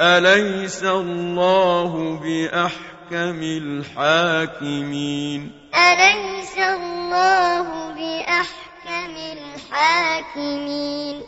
أَلَيْسَ اللَّهُ بِأَحْكَمِ الْحَاكِمِينَ؟ أَلَيْسَ اللَّهُ بِأَحْكَمِ الْحَاكِمِينَ؟